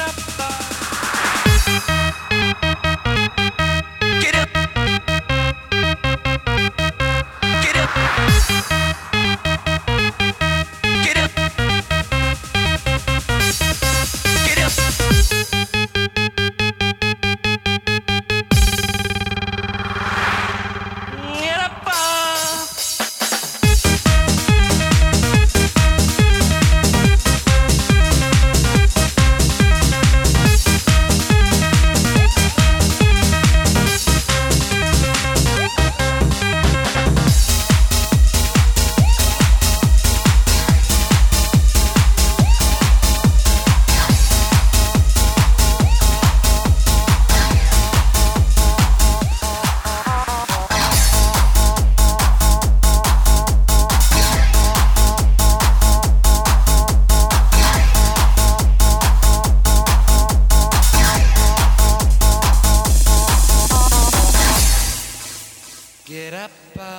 up. Get up. Uh...